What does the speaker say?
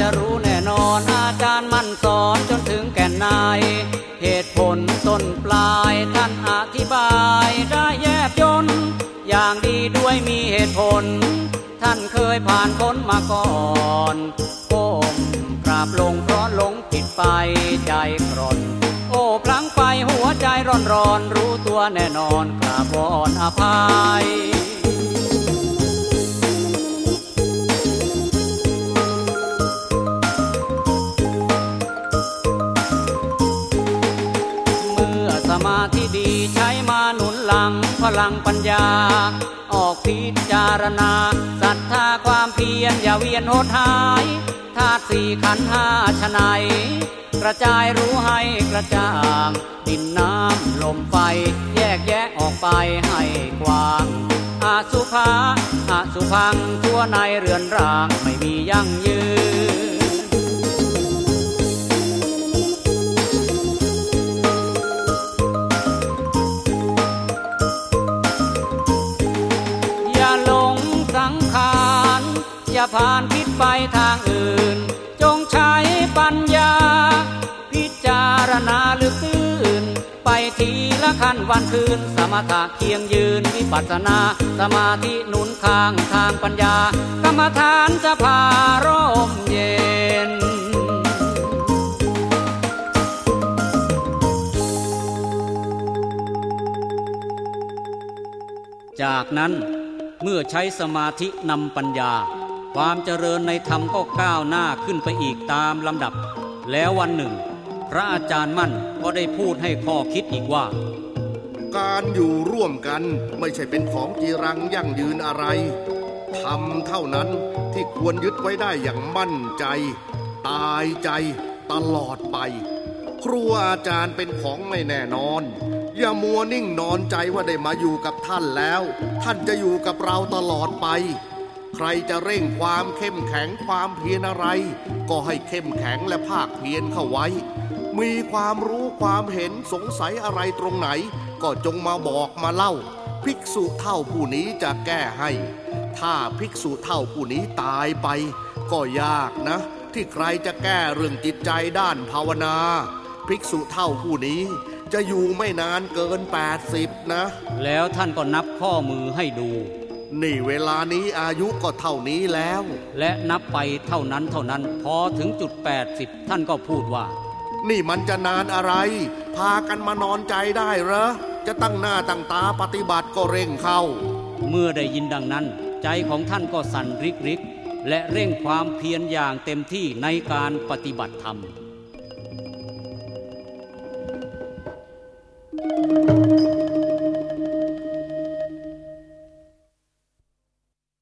จะรู้แน่นอนอาจารย์มันสอนจนถึงแก่นในเหตุผลต้นปลายท่านอธิบายได้แยบยนอย่างดีด้วยมีเหตุผล ท่านเคยผ่านพ้นมาก่อนก้มกราบลงเพราะหลงผิดไปใจกร่อนโอ้พลังไปหัวใจร้อนร้อนรู้ตัวแน่นอนกราบวอนอภัย งพลังปัญญา ออกพิจารณาศรัทธาความเพียรอย่าเวียนโหดหายธาตุสี่ขันธ์ห้าชะไหนกระจายรู้ให้กระจ่าง ดินน้ำลมไฟ แยกแยะออกไปให้กว้างอาสุภาอาสุพังทั่วในเรือนร่างไม่มียั่งยื อย่าผ่านคิดไปทางอื่น จงใช้ปัญญา พิจารณาลึกตื้นไปทีละขั้นวันคืน สมถะเคียงยืนวิปัสสนา สมาธิหนุนข้างทางปัญญา กรรมฐานจะพาร่มเย็นจากนั้นเมื่อใช้สมาธินำปัญญา ความเจริญในธรรมก็ก้าวหน้าขึ้นไปอีกตามลำดับ แล้ววันหนึ่ง พระอาจารย์มั่นก็ได้พูดให้ข้อคิดอีกว่า การอยู่ร่วมกันไม่ใช่เป็นของจีรังยั่งยืนอะไรทำเท่านั้นที่ควรยึดไว้ได้อย่างมั่นใจ ตายใจตลอดไป ครูอาจารย์เป็นของไม่แน่นอน อย่ามัวนิ่งนอนใจว่าได้มาอยู่กับท่านแล้ว ท่านจะอยู่กับเราตลอดไป ใครจะเร่งความเข้มแข็งความเพียรอะไร ก็ให้เข้มแข็งและภาคเพียรเข้าไว้ มีความรู้ความเห็นสงสัยอะไรตรงไหน ก็จงมาบอกมาเล่า ภิกษุเท่าผู้นี้จะแก้ให้ ถ้าภิกษุเท่าผู้นี้ตายไป ก็ยากนะ ที่ใครจะแก้เรื่องจิตใจด้านภาวนา ภิกษุเท่าผู้นี้จะอยู่ไม่นานเกิน 80 นะ แล้วท่านก็นับข้อมือให้ดู นี่เวลานี้อายุก็เท่านี้แล้ว และนับไปเท่านั้นเท่านั้น พอถึงจุด 80 ท่านก็พูดว่า นี่มันจะนานอะไร พากันมานอนใจได้เหรอ จะตั้งหน้าตั้งตาปฏิบัติก็เร่งเข้า เมื่อได้ยินดังนั้น ใจของท่านก็สั่นริกริกและเร่งความเพียรอย่างเต็มที่ในการปฏิบัติธรรม